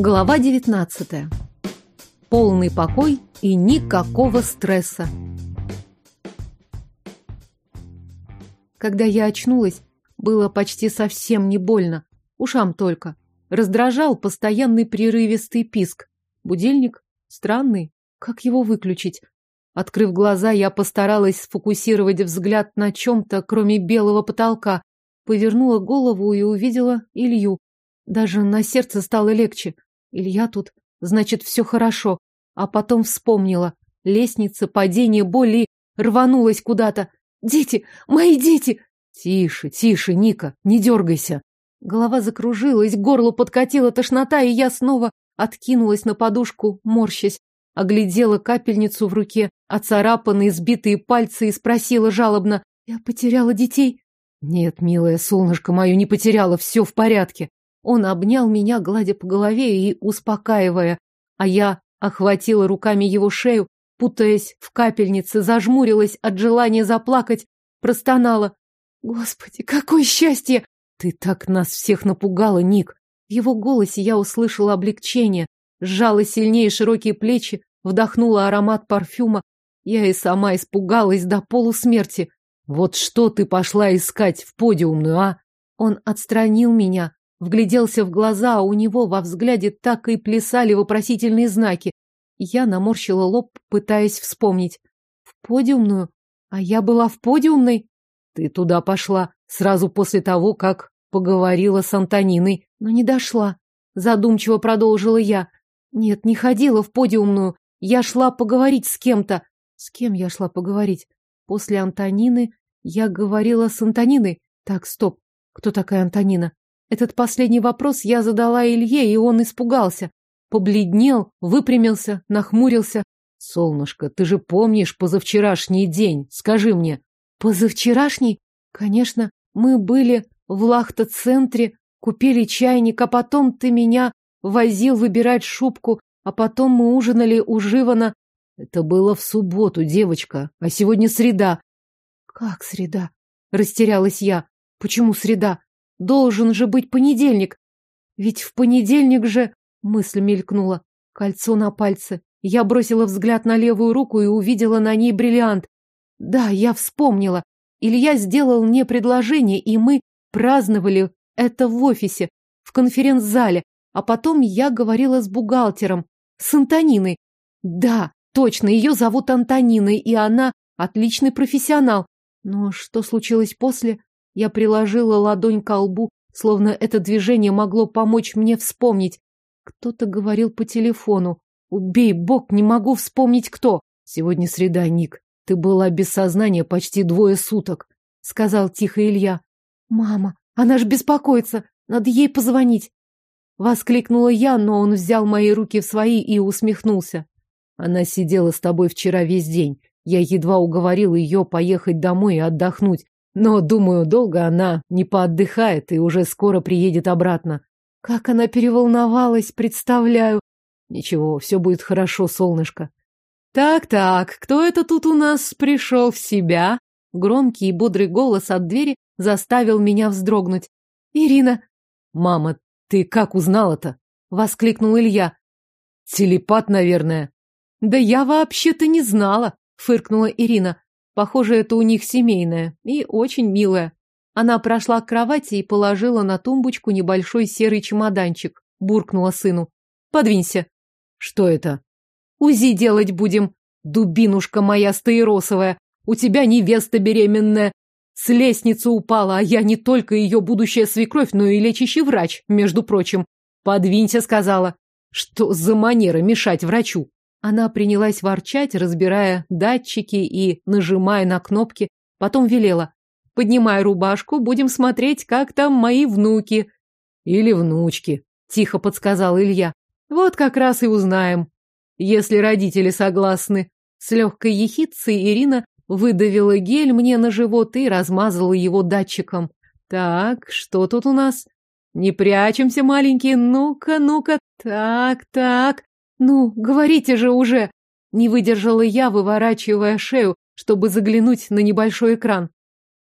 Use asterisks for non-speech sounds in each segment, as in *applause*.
Глава 19. Полный покой и никакого стресса. Когда я очнулась, было почти совсем не больно, ушам только. Раздражал постоянный прерывистый писк. Будильник странный, как его выключить? Открыв глаза, я постаралась сфокусировать взгляд на чем-то, кроме белого потолка. Повернула голову и увидела Илью. Даже на сердце стало легче. Илья тут, значит, все хорошо. А потом вспомнила. Лестница, падение, боли, рванулась куда-то. Дети! Мои дети! Тише, тише, Ника, не дергайся. Голова закружилась, горло подкатила тошнота, и я снова откинулась на подушку, морщась. Оглядела капельницу в руке, оцарапанные, сбитые пальцы и спросила жалобно. «Я потеряла детей?» «Нет, милая, солнышко мое, не потеряла, все в порядке». Он обнял меня, гладя по голове и успокаивая, а я охватила руками его шею, путаясь в капельнице, зажмурилась от желания заплакать, простонала. «Господи, какое счастье!» «Ты так нас всех напугала, Ник!» В его голосе я услышала облегчение, сжала сильнее широкие плечи, вдохнула аромат парфюма. Я и сама испугалась до полусмерти. «Вот что ты пошла искать в подиумную, а?» Он отстранил меня, вгляделся в глаза, а у него во взгляде так и плясали вопросительные знаки. Я наморщила лоб, пытаясь вспомнить. В подиумную? А я была в подиумной? Ты туда пошла сразу после того, как поговорила с Антониной, но не дошла. Задумчиво продолжила я. Нет, не ходила в подиумную. Я шла поговорить с кем-то. С кем я шла поговорить? После Антонины я говорила с Антониной. Так, стоп. Кто такая Антонина? Этот последний вопрос я задала Илье, и он испугался. Побледнел, выпрямился, нахмурился. Солнышко, ты же помнишь позавчерашний день? Скажи мне. Позавчерашний? Конечно, мы были в Лахта-центре, купили чайник, а потом ты меня возил выбирать шубку, а потом мы ужинали у Живана. Это было в субботу, девочка, а сегодня среда. Как среда? Растерялась я. Почему среда? Должен же быть понедельник. Ведь в понедельник же... Мысль мелькнула. Кольцо на пальце. Я бросила взгляд на левую руку и увидела на ней бриллиант. Да, я вспомнила. Илья сделал мне предложение, и мы праздновали это в офисе, в конференц-зале, а потом я говорила с бухгалтером, с Антониной. Да, точно, ее зовут Антониной, и она отличный профессионал. Но что случилось после? Я приложила ладонь к лбу, словно это движение могло помочь мне вспомнить. Кто-то говорил по телефону. Убей, бог, не могу вспомнить кто. Сегодня среда, Ник. Ты была без сознания почти двое суток, сказал тихо Илья. Мама, она ж беспокоится, надо ей позвонить. Воскликнула я, но он взял мои руки в свои и усмехнулся. Она сидела с тобой вчера весь день. Я едва уговорил ее поехать домой и отдохнуть. Но, думаю, долго она не поотдыхает и уже скоро приедет обратно. Как она переволновалась, представляю. Ничего, все будет хорошо, солнышко. Так-так, кто это тут у нас пришел в себя? Громкий и бодрый голос от двери заставил меня вздрогнуть. Ирина. Мама, ты как узнала-то? Воскликнул Илья. Телепат, наверное. Да я вообще-то не знала, фыркнула Ирина. Похоже, это у них семейное и очень милое. Она прошла к кровати и положила на тумбочку небольшой серый чемоданчик. Буркнула сыну. Подвинься. Что это? УЗИ делать будем. Дубинушка моя стаиросовая. У тебя невеста беременная. С лестницы упала, а я не только ее будущая свекровь, но и лечащий врач, между прочим. Подвинься, сказала. Что за манера мешать врачу? Она принялась ворчать, разбирая датчики и нажимая на кнопки. Потом велела. Поднимай рубашку, будем смотреть, как там мои внуки. Или внучки, тихо подсказал Илья. Вот как раз и узнаем если родители согласны. С легкой ехицей Ирина выдавила гель мне на живот и размазала его датчиком. Так, что тут у нас? Не прячемся, маленькие. Ну-ка, ну-ка. Так, так. Ну, говорите же уже. Не выдержала я, выворачивая шею, чтобы заглянуть на небольшой экран.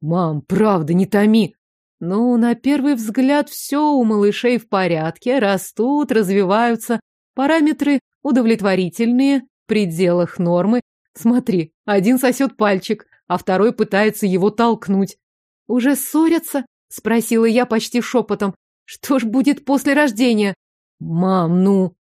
Мам, правда, не томи. Ну, на первый взгляд, все у малышей в порядке, растут, развиваются, параметры удовлетворительные, в пределах нормы. Смотри, один сосет пальчик, а второй пытается его толкнуть. Уже ссорятся? Спросила я почти шепотом. Что ж будет после рождения? Мам, ну...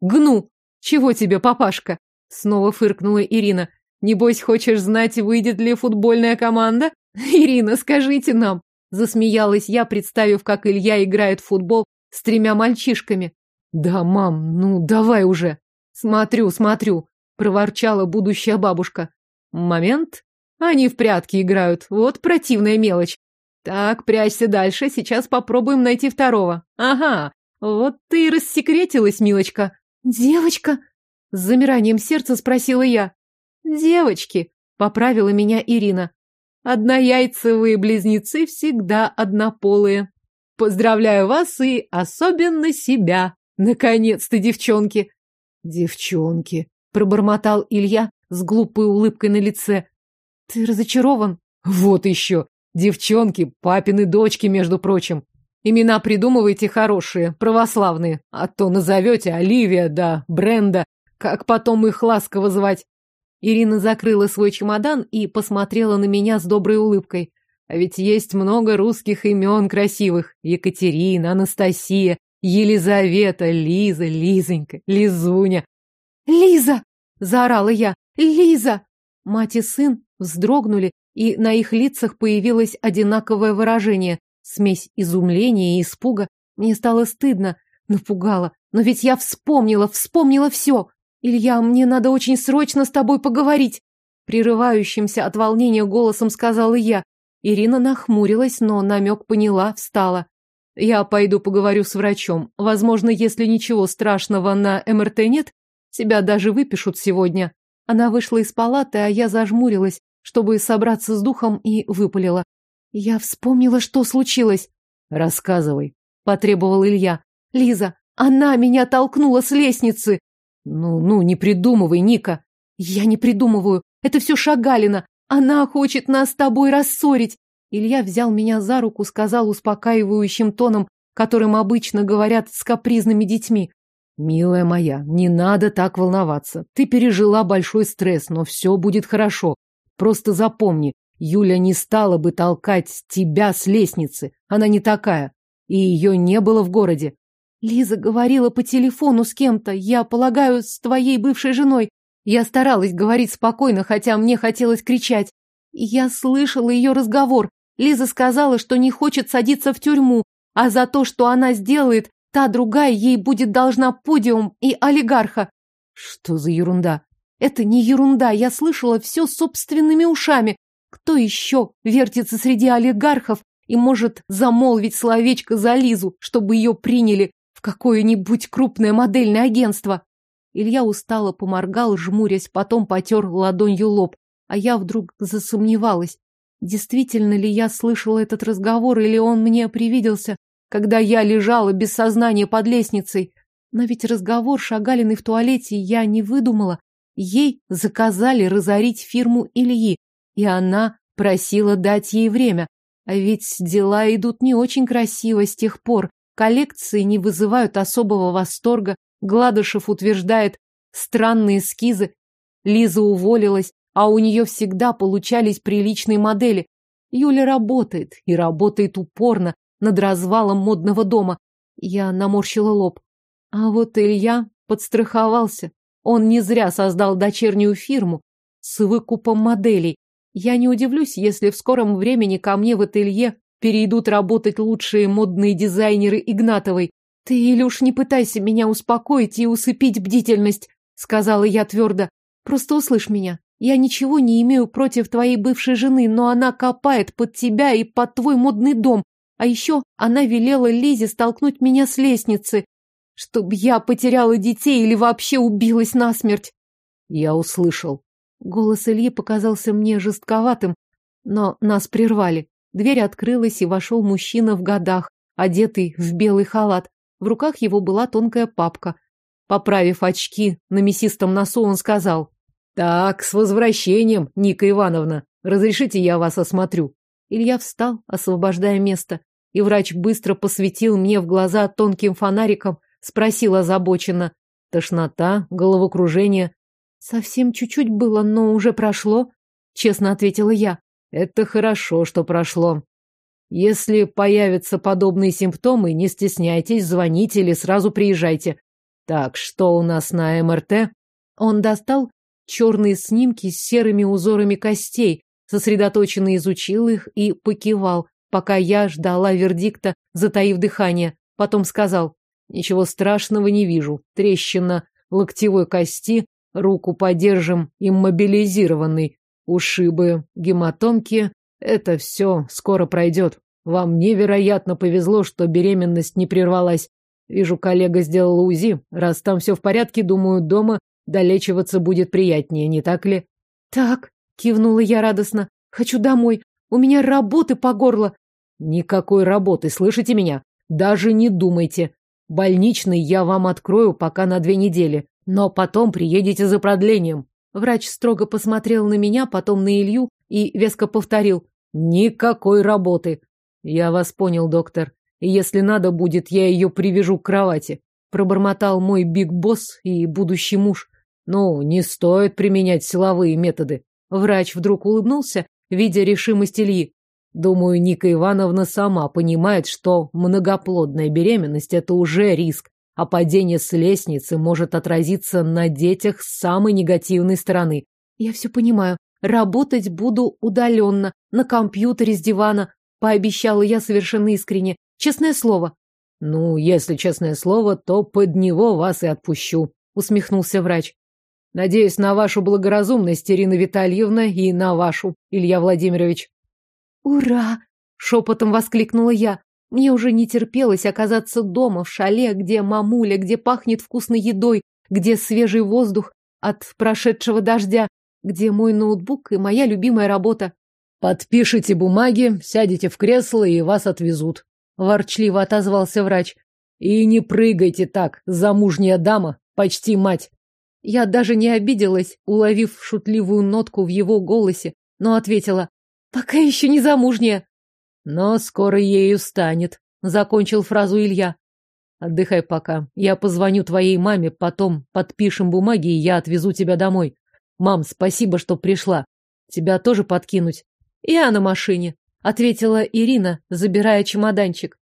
Гну! Чего тебе, папашка? Снова фыркнула Ирина. Небось, хочешь знать, выйдет ли футбольная команда? *laughs* Ирина, скажите нам. Засмеялась я, представив, как Илья играет в футбол с тремя мальчишками. Да, мам, ну давай уже. Смотрю, смотрю, проворчала будущая бабушка. Момент. Они в прятки играют. Вот противная мелочь. Так, прячься дальше, сейчас попробуем найти второго. Ага, вот ты и рассекретилась, милочка. Девочка? С замиранием сердца спросила я. Девочки, поправила меня Ирина. Однояйцевые близнецы всегда однополые. Поздравляю вас и особенно себя. Наконец-то, девчонки. Девчонки, пробормотал Илья с глупой улыбкой на лице. Ты разочарован? Вот еще. Девчонки, папины дочки, между прочим. Имена придумывайте хорошие, православные, а то назовете Оливия да Бренда, как потом их ласково звать. Ирина закрыла свой чемодан и посмотрела на меня с доброй улыбкой. А ведь есть много русских имен красивых. Екатерина, Анастасия, Елизавета, Лиза, Лизонька, Лизуня. «Лиза!» — заорала я. «Лиза!» Мать и сын вздрогнули и на их лицах появилось одинаковое выражение, смесь изумления и испуга. Мне стало стыдно, напугало. Но ведь я вспомнила, вспомнила все. Илья, мне надо очень срочно с тобой поговорить. Прерывающимся от волнения голосом сказала я. Ирина нахмурилась, но намек поняла, встала. Я пойду поговорю с врачом. Возможно, если ничего страшного на МРТ нет, тебя даже выпишут сегодня. Она вышла из палаты, а я зажмурилась, чтобы собраться с духом, и выпалила. Я вспомнила, что случилось. Рассказывай, потребовал Илья. Лиза, она меня толкнула с лестницы. Ну, ну, не придумывай, Ника. Я не придумываю. Это все Шагалина. Она хочет нас с тобой рассорить. Илья взял меня за руку, сказал успокаивающим тоном, которым обычно говорят с капризными детьми. «Милая моя, не надо так волноваться. Ты пережила большой стресс, но все будет хорошо. Просто запомни, Юля не стала бы толкать тебя с лестницы. Она не такая. И ее не было в городе. Лиза говорила по телефону с кем-то, я полагаю, с твоей бывшей женой. Я старалась говорить спокойно, хотя мне хотелось кричать. Я слышала ее разговор. Лиза сказала, что не хочет садиться в тюрьму, а за то, что она сделает, та другая ей будет должна подиум и олигарха. Что за ерунда? Это не ерунда, я слышала все собственными ушами. Кто еще вертится среди олигархов и может замолвить словечко за Лизу, чтобы ее приняли в какое-нибудь крупное модельное агентство? Илья устало поморгал, жмурясь, потом потер ладонью лоб, а я вдруг засомневалась. Действительно ли я слышала этот разговор, или он мне привиделся, когда я лежала без сознания под лестницей? Но ведь разговор Шагалиной в туалете я не выдумала. Ей заказали разорить фирму Ильи, и она просила дать ей время. А ведь дела идут не очень красиво с тех пор. Коллекции не вызывают особого восторга. Гладышев утверждает странные эскизы. Лиза уволилась, а у нее всегда получались приличные модели. Юля работает, и работает упорно, над развалом модного дома. Я наморщила лоб. А вот Илья подстраховался. Он не зря создал дочернюю фирму с выкупом моделей. Я не удивлюсь, если в скором времени ко мне в ателье перейдут работать лучшие модные дизайнеры Игнатовой. Ты, Илюш, не пытайся меня успокоить и усыпить бдительность, сказала я твердо. Просто услышь меня. Я ничего не имею против твоей бывшей жены, но она копает под тебя и под твой модный дом. А еще она велела Лизе столкнуть меня с лестницы чтоб я потеряла детей или вообще убилась насмерть. Я услышал. Голос Ильи показался мне жестковатым, но нас прервали. Дверь открылась, и вошел мужчина в годах, одетый в белый халат. В руках его была тонкая папка. Поправив очки на мясистом носу, он сказал. «Так, с возвращением, Ника Ивановна. Разрешите, я вас осмотрю?» Илья встал, освобождая место. и врач быстро посветил мне в глаза тонким фонариком, спросил озабоченно. Тошнота, головокружение. Совсем чуть-чуть было, но уже прошло, честно ответила я. Это хорошо, что прошло. Если появятся подобные симптомы, не стесняйтесь, звоните или сразу приезжайте. Так, что у нас на МРТ? Он достал черные снимки с серыми узорами костей, сосредоточенно изучил их и покивал, пока я ждала вердикта, затаив дыхание. Потом сказал, ничего страшного не вижу. Трещина локтевой кости, руку подержим иммобилизированный. Ушибы, гематомки — это все скоро пройдет. Вам невероятно повезло, что беременность не прервалась. Вижу, коллега сделала УЗИ. Раз там все в порядке, думаю, дома долечиваться будет приятнее, не так ли? Так, кивнула я радостно. Хочу домой. У меня работы по горло. Никакой работы, слышите меня? Даже не думайте. Больничный я вам открою пока на две недели, но потом приедете за продлением. Врач строго посмотрел на меня, потом на Илью и веско повторил. Никакой работы. Я вас понял, доктор. И если надо будет, я ее привяжу к кровати. Пробормотал мой биг-босс и будущий муж. Ну, не стоит применять силовые методы. Врач вдруг улыбнулся, видя решимость Ильи. Думаю, Ника Ивановна сама понимает, что многоплодная беременность – это уже риск а падение с лестницы может отразиться на детях с самой негативной стороны. Я все понимаю. Работать буду удаленно, на компьютере с дивана, пообещала я совершенно искренне. Честное слово. Ну, если честное слово, то под него вас и отпущу, усмехнулся врач. Надеюсь на вашу благоразумность, Ирина Витальевна, и на вашу, Илья Владимирович. Ура! Шепотом воскликнула я. Мне уже не терпелось оказаться дома, в шале, где мамуля, где пахнет вкусной едой, где свежий воздух от прошедшего дождя, где мой ноутбук и моя любимая работа. Подпишите бумаги, сядете в кресло и вас отвезут. Ворчливо отозвался врач. И не прыгайте так, замужняя дама, почти мать. Я даже не обиделась, уловив шутливую нотку в его голосе, но ответила, пока еще не замужняя. Но скоро ею станет, закончил фразу Илья. Отдыхай пока. Я позвоню твоей маме, потом подпишем бумаги, и я отвезу тебя домой. Мам, спасибо, что пришла. Тебя тоже подкинуть? Я на машине, ответила Ирина, забирая чемоданчик.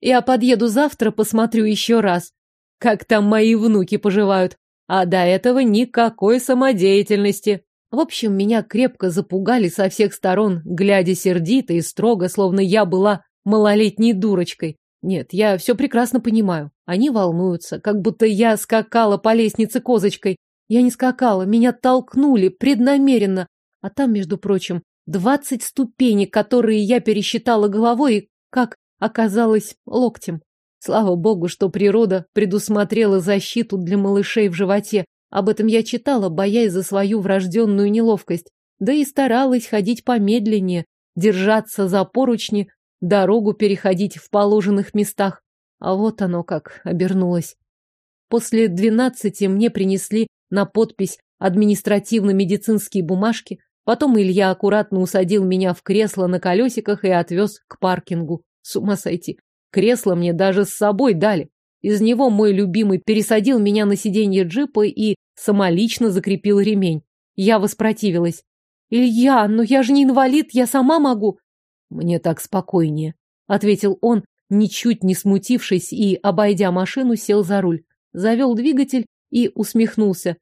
Я подъеду завтра, посмотрю еще раз, как там мои внуки поживают. А до этого никакой самодеятельности. В общем, меня крепко запугали со всех сторон, глядя сердито и строго, словно я была малолетней дурочкой. Нет, я все прекрасно понимаю. Они волнуются, как будто я скакала по лестнице козочкой. Я не скакала, меня толкнули преднамеренно. А там, между прочим, двадцать ступенек, которые я пересчитала головой и, как оказалось, локтем. Слава богу, что природа предусмотрела защиту для малышей в животе, об этом я читала, боясь за свою врожденную неловкость, да и старалась ходить помедленнее, держаться за поручни, дорогу переходить в положенных местах. А вот оно как обернулось. После двенадцати мне принесли на подпись административно-медицинские бумажки, потом Илья аккуратно усадил меня в кресло на колесиках и отвез к паркингу. С ума сойти. Кресло мне даже с собой дали. Из него мой любимый пересадил меня на сиденье джипа и самолично закрепил ремень. Я воспротивилась. «Илья, но я же не инвалид, я сама могу». «Мне так спокойнее», — ответил он, ничуть не смутившись, и, обойдя машину, сел за руль. Завел двигатель и усмехнулся.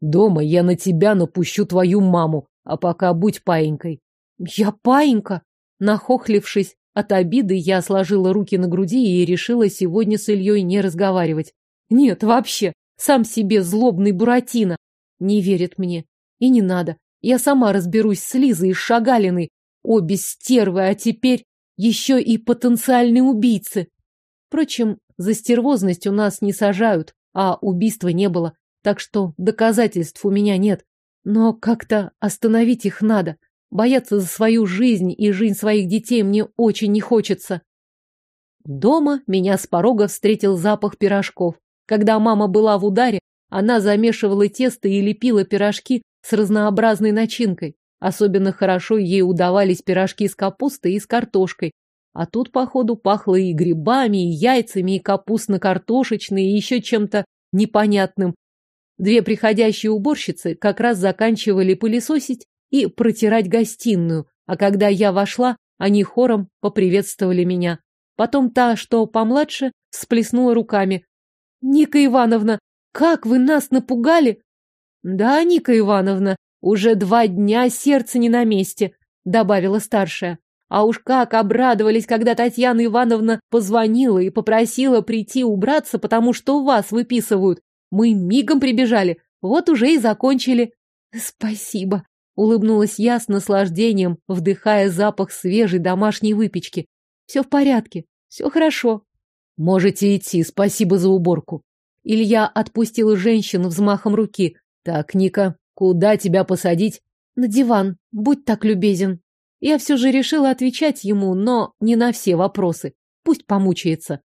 «Дома я на тебя напущу твою маму, а пока будь паинькой». «Я паинька?» Нахохлившись, от обиды я сложила руки на груди и решила сегодня с Ильей не разговаривать. Нет, вообще, сам себе злобный Буратино. Не верит мне. И не надо. Я сама разберусь с Лизой и Шагалиной. Обе стервы, а теперь еще и потенциальные убийцы. Впрочем, за стервозность у нас не сажают, а убийства не было, так что доказательств у меня нет. Но как-то остановить их надо. Бояться за свою жизнь и жизнь своих детей мне очень не хочется. Дома меня с порога встретил запах пирожков. Когда мама была в ударе, она замешивала тесто и лепила пирожки с разнообразной начинкой. Особенно хорошо ей удавались пирожки с капустой и с картошкой. А тут, походу, пахло и грибами, и яйцами, и капустно-картошечной, и еще чем-то непонятным. Две приходящие уборщицы как раз заканчивали пылесосить и протирать гостиную, а когда я вошла, они хором поприветствовали меня. Потом та, что помладше, всплеснула руками. «Ника Ивановна, как вы нас напугали!» «Да, Ника Ивановна, уже два дня сердце не на месте», — добавила старшая. А уж как обрадовались, когда Татьяна Ивановна позвонила и попросила прийти убраться, потому что вас выписывают. Мы мигом прибежали, вот уже и закончили. Спасибо, улыбнулась я с наслаждением, вдыхая запах свежей домашней выпечки. Все в порядке, все хорошо. Можете идти, спасибо за уборку. Илья отпустил женщину взмахом руки. Так, Ника, куда тебя посадить? На диван, будь так любезен. Я все же решила отвечать ему, но не на все вопросы. Пусть помучается.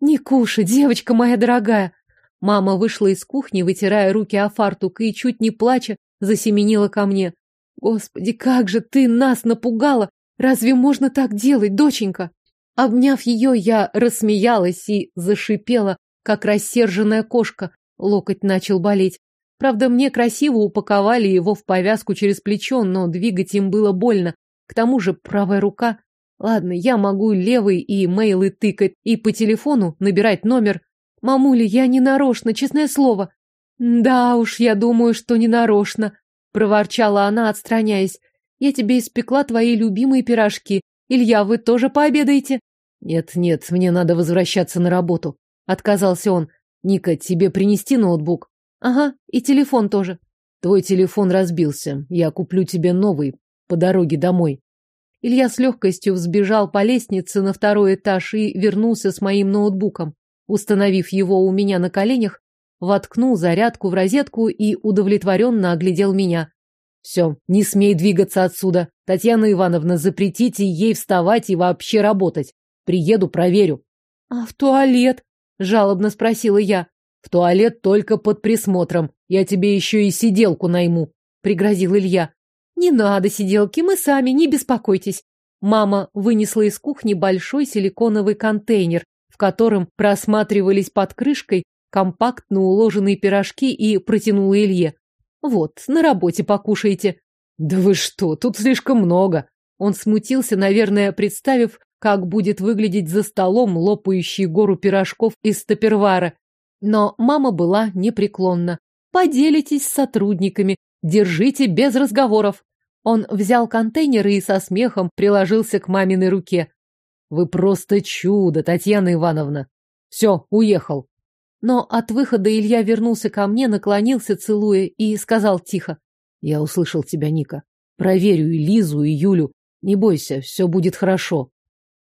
Не кушай, девочка моя дорогая. Мама вышла из кухни, вытирая руки о фартук и, чуть не плача, засеменила ко мне. Господи, как же ты нас напугала! Разве можно так делать, доченька? Обняв ее, я рассмеялась и зашипела, как рассерженная кошка. Локоть начал болеть. Правда, мне красиво упаковали его в повязку через плечо, но двигать им было больно. К тому же правая рука... Ладно, я могу левый и мейлы тыкать, и по телефону набирать номер. Мамуля, я не нарочно, честное слово. Да уж, я думаю, что не нарочно, проворчала она, отстраняясь. Я тебе испекла твои любимые пирожки. Илья, вы тоже пообедаете? Нет, нет, мне надо возвращаться на работу. Отказался он. Ника, тебе принести ноутбук? Ага, и телефон тоже. Твой телефон разбился. Я куплю тебе новый по дороге домой. Илья с легкостью взбежал по лестнице на второй этаж и вернулся с моим ноутбуком. Установив его у меня на коленях, воткнул зарядку в розетку и удовлетворенно оглядел меня. «Все, не смей двигаться отсюда. Татьяна Ивановна, запретите ей вставать и вообще работать. Приеду, проверю». «А в туалет?» – жалобно спросила я. «В туалет только под присмотром. Я тебе еще и сиделку найму», – пригрозил Илья. Не надо сиделки, мы сами, не беспокойтесь. Мама вынесла из кухни большой силиконовый контейнер, в котором просматривались под крышкой компактно уложенные пирожки и протянула Илье. Вот, на работе покушайте. Да вы что, тут слишком много. Он смутился, наверное, представив, как будет выглядеть за столом лопающий гору пирожков из тапервара. Но мама была непреклонна. Поделитесь с сотрудниками, держите без разговоров. Он взял контейнер и со смехом приложился к маминой руке. Вы просто чудо, Татьяна Ивановна. Все, уехал. Но от выхода Илья вернулся ко мне, наклонился, целуя, и сказал тихо. Я услышал тебя, Ника. Проверю и Лизу, и Юлю. Не бойся, все будет хорошо.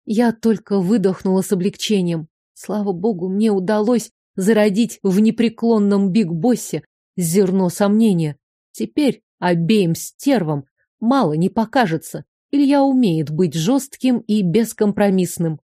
Я только выдохнула с облегчением. Слава богу, мне удалось зародить в непреклонном Биг-Боссе зерно сомнения. Теперь обеим стервам мало не покажется. Илья умеет быть жестким и бескомпромиссным.